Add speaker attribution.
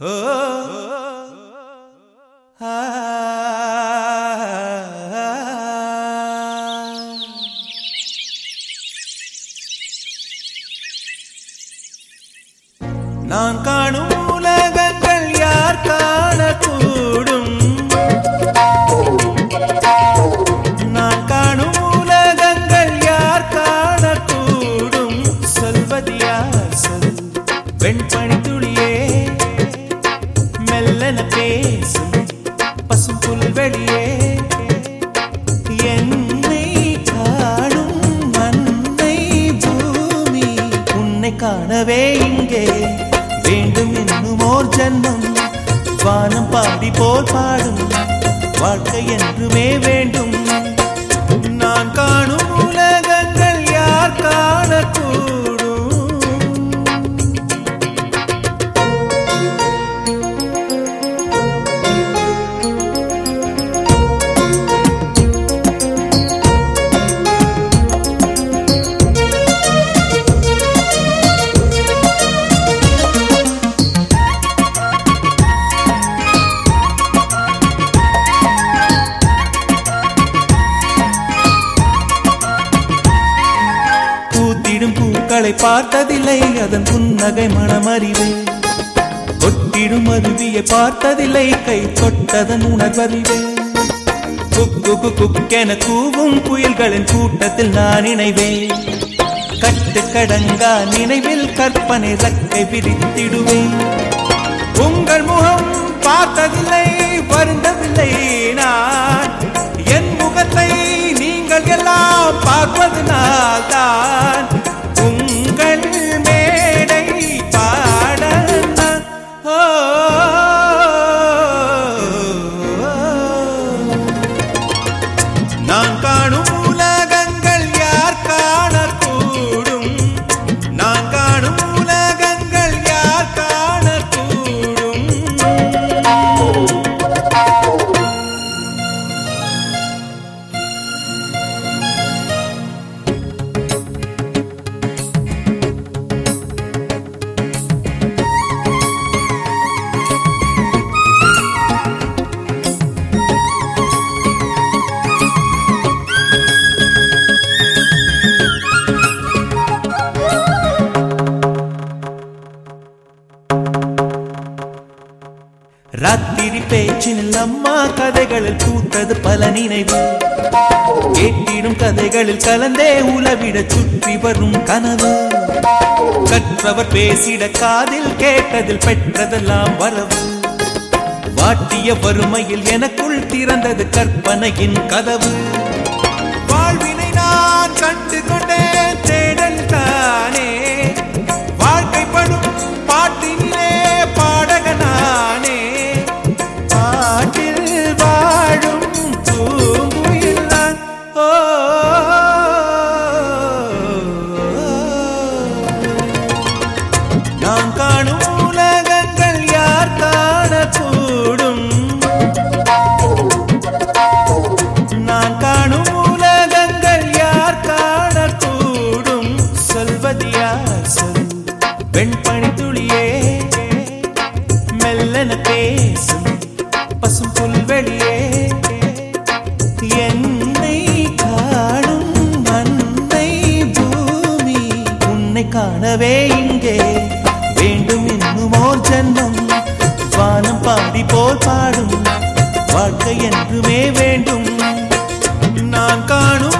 Speaker 1: நான் காணும் உலகங்கள் யார் காணக்கூடும்? நான் காணும் உலகங்கள் யார் காணக்கூடும்? சொல்வது யார் புல்வெளியே என்னை காணும் மண்ணை பூமி உன்னை காணவே இங்கே. வேண்டும் என்னும் ஓர் ஜன்மம் வானம் பாடி போல் பாடும் வாழ்க்கை என்றுமே வேண்டும். பூத்திடும் பார்த்ததில்லை அதன் புன்னகை மனமறிவே. கொட்டிடும் அருவியை பார்த்ததில்லை கை தொட்டதன் உணர்வறிவே. குக்கு குக்கு குக்கென கூவும் புயல்களின் கூட்டத்தில் நான் இணைவேன். கட்டு கடங்கா நினைவில் கற்பனை ரக்கை விரித்திடுவேன். உங்கள் முகம் பார்த்ததில்லை வருந்தவில்லை நான். என் முகத்தை நீங்கள் எல்லாம் பார்ப்பதனால் தான் ராத்திரி பேச்சினில் அம்மா கதைகளில் பூத்தது பல நினைவு. கேட்டிடும் கதைகளில் கலந்தே உலவிட சுற்றி வரும் கனவு. கற்றவர் பேசிட காதில் கேட்டதில் பெற்றதெல்லாம் வரவு. வாட்டிய வறுமையில் எனக்குள் திறந்தது கற்பனையின் கதவு. வாழ்வினை நான் கண்டு கொண்டேன் காணவே இங்கே. வேண்டும் என்னும் ஓர் ஜன்மம். வானம் பாடி போல் பாடும். வாழ்க்கை என்றுமே வேண்டும். நான் காணும்